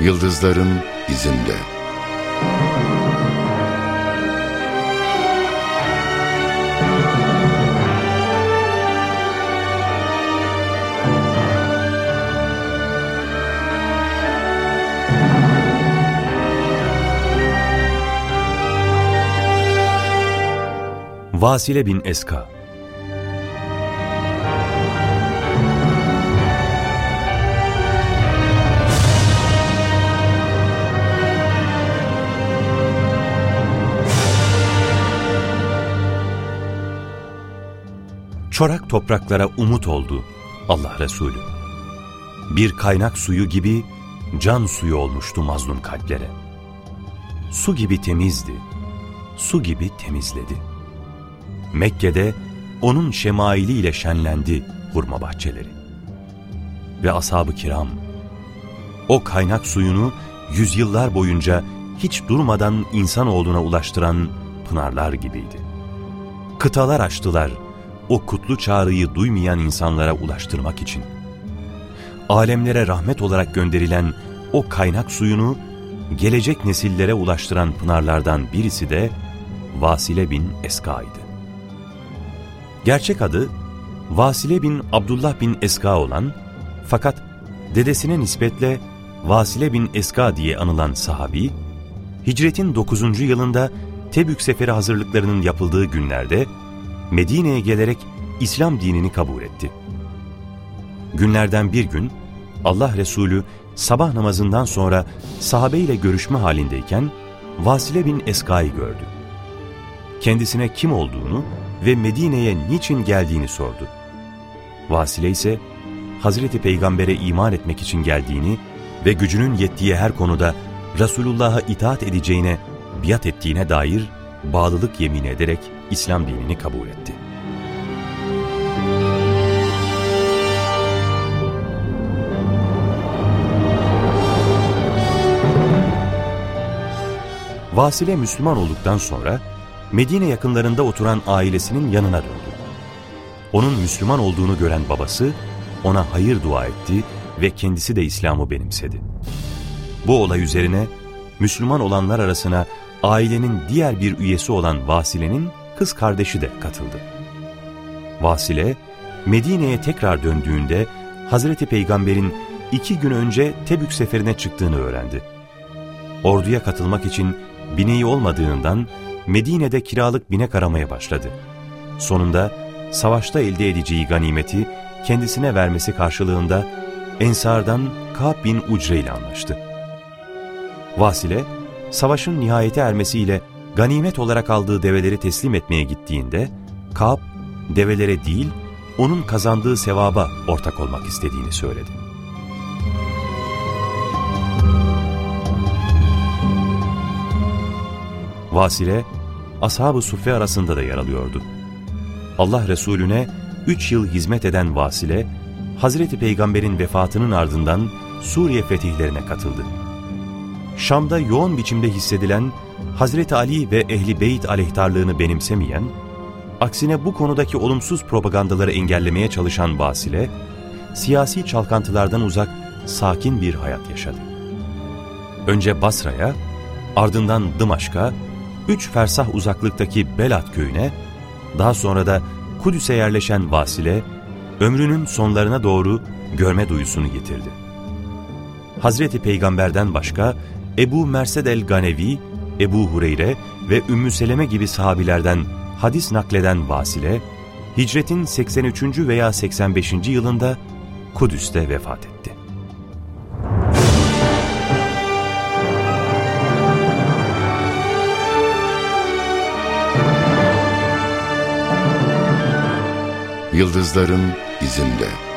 Yıldızların izinde. Vasile bin Eska Çorak topraklara umut oldu Allah Resulü. Bir kaynak suyu gibi can suyu olmuştu mazlum kalplere. Su gibi temizdi, su gibi temizledi. Mekke'de onun şemailiyle şenlendi hurma bahçeleri. Ve ashab-ı kiram, o kaynak suyunu yüzyıllar boyunca hiç durmadan insanoğluna ulaştıran pınarlar gibiydi. Kıtalar açtılar, o kutlu çağrıyı duymayan insanlara ulaştırmak için. Alemlere rahmet olarak gönderilen o kaynak suyunu gelecek nesillere ulaştıran pınarlardan birisi de Vasile bin Eska'ydı. Gerçek adı Vasile bin Abdullah bin Eska olan fakat dedesine nispetle Vasile bin Eska diye anılan sahabi, hicretin 9. yılında Tebük seferi hazırlıklarının yapıldığı günlerde Medine'ye gelerek İslam dinini kabul etti. Günlerden bir gün Allah Resulü sabah namazından sonra sahabeyle görüşme halindeyken Vasile bin Eska'yı gördü. Kendisine kim olduğunu ve Medine'ye niçin geldiğini sordu. Vasile ise Hazreti Peygamber'e iman etmek için geldiğini ve gücünün yettiği her konuda Resulullah'a itaat edeceğine, biat ettiğine dair bağlılık yemin ederek İslam dinini kabul etti. Vasile Müslüman olduktan sonra Medine yakınlarında oturan ailesinin yanına döndü. Onun Müslüman olduğunu gören babası ona hayır dua etti ve kendisi de İslam'ı benimsedi. Bu olay üzerine Müslüman olanlar arasına ailenin diğer bir üyesi olan Vasile'nin kız kardeşi de katıldı. Vasile, Medine'ye tekrar döndüğünde Hazreti Peygamber'in iki gün önce Tebük seferine çıktığını öğrendi. Orduya katılmak için bineği olmadığından Medine'de kiralık binek aramaya başladı. Sonunda savaşta elde edeceği ganimeti kendisine vermesi karşılığında Ensar'dan Ka'b bin Ucre ile anlaştı. Vasile, savaşın nihayete ermesiyle ganimet olarak aldığı develeri teslim etmeye gittiğinde Ka'b develere değil onun kazandığı sevaba ortak olmak istediğini söyledi. Vasile, ashab-ı suffe arasında da yer alıyordu. Allah Resulüne üç yıl hizmet eden Vasile, Hazreti Peygamber'in vefatının ardından Suriye fetihlerine katıldı. Şam'da yoğun biçimde hissedilen Hazreti Ali ve Ehli Beyt aleyhtarlığını benimsemeyen, aksine bu konudaki olumsuz propagandaları engellemeye çalışan Vasile, siyasi çalkantılardan uzak, sakin bir hayat yaşadı. Önce Basra'ya, ardından Dımaşk'a, üç fersah uzaklıktaki Belat köyüne, daha sonra da Kudüs'e yerleşen Vasile, ömrünün sonlarına doğru görme duyusunu getirdi. Hazreti Peygamber'den başka Ebu Merced el-Ganevi, Ebu Hureyre ve Ümmü Seleme gibi sahabilerden hadis nakleden Vasile, hicretin 83. veya 85. yılında Kudüs'te vefat etti. Yıldızların izinde.